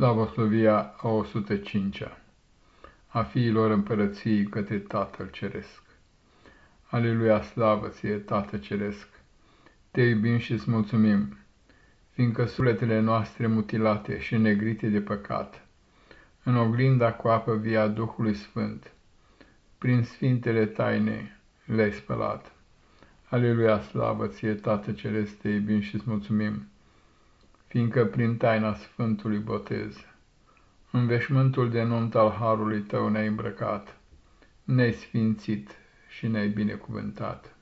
Slavoslovia a 105-a A fiilor împărăției către Tatăl Ceresc. Aleluia, slavă ție, Tată Ceresc! Te iubim și îți mulțumim, fiindcă sufletele noastre mutilate și negrite de păcat, în oglinda cu apă via Duhului Sfânt, prin sfintele taine le-ai spălat. Aleluia, slavă ție, Tată Ceresc, te iubim și îți mulțumim, fiindcă prin taina Sfântului Botez, în veșmântul de nunt al Harului tău ne-ai îmbrăcat, ne-ai sfințit și ne-ai binecuvântat.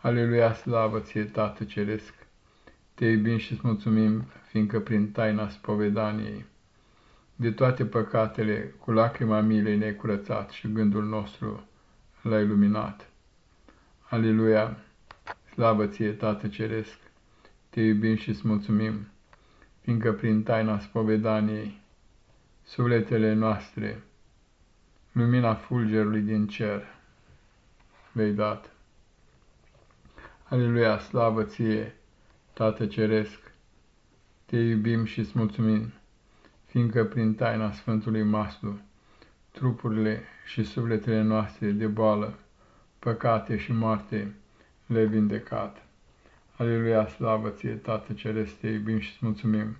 Aleluia, slavă ție, Tată Ceresc! Te iubim și-ți mulțumim, fiindcă prin taina spovedaniei, de toate păcatele, cu lacrima milei ne-ai curățat și gândul nostru l-ai luminat. Aleluia, slavă ție, Tată Ceresc! Te iubim și îți mulțumim, fiindcă prin taina spovedaniei, sufletele noastre, lumina fulgerului din cer, vei dat. Aleluia, slavă ție, Tată Ceresc, te iubim și îți mulțumim, fiindcă prin taina Sfântului Maslu, trupurile și sufletele noastre de boală, păcate și moarte le vindecat. Aleluia, slavă ție, Tată Ceresc, te iubim și îți mulțumim,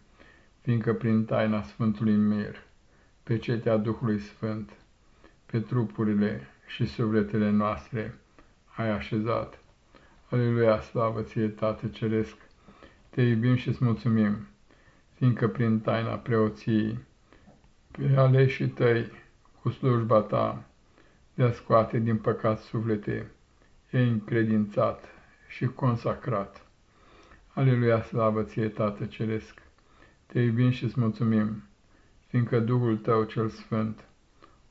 fiindcă prin taina Sfântului Mir, pe cetea Duhului Sfânt, pe trupurile și sufletele noastre ai așezat. Aleluia, slavă ție, Tată Ceresc, te iubim și îți mulțumim, fiindcă prin taina preoției, pe aleșii tăi, cu slujba ta, de a scoate din păcat suflete, e încredințat și consacrat. Aleluia, slavă ție, Tată Ceresc! Te iubim și îți mulțumim, fiindcă Duhul Tău cel Sfânt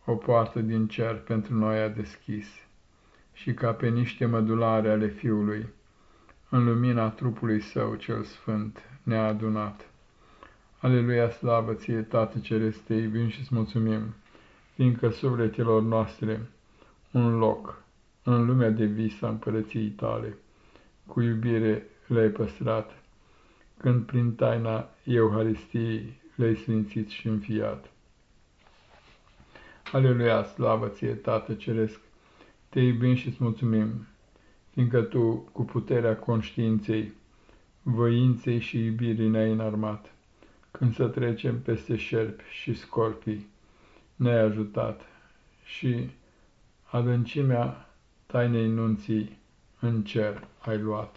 o poartă din cer pentru noi a deschis și ca pe niște mădulare ale Fiului, în lumina trupului Său cel Sfânt ne-a adunat. Aleluia, slavă ție, Tată Ceresc, te iubim și îți mulțumim, fiindcă sufletelor noastre un loc în lumea de vis a împărăției tale, cu iubire le-ai păstrat, când prin taina Euharistiei le-ai sfințit și înfiat. Aleluia, slavă ție, Tată Ceresc, te iubim și îți mulțumim, fiindcă Tu, cu puterea conștiinței, voinței și iubirii ne-ai înarmat, când să trecem peste șerpi și scorpii, ne-ai ajutat și adâncimea tainei nunții în cer ai luat.